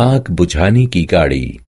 आग बुझाने की गाड़ी।